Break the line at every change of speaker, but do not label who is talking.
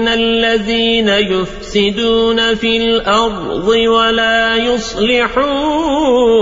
إن الذين يفسدون في الأرض ولا يصلحون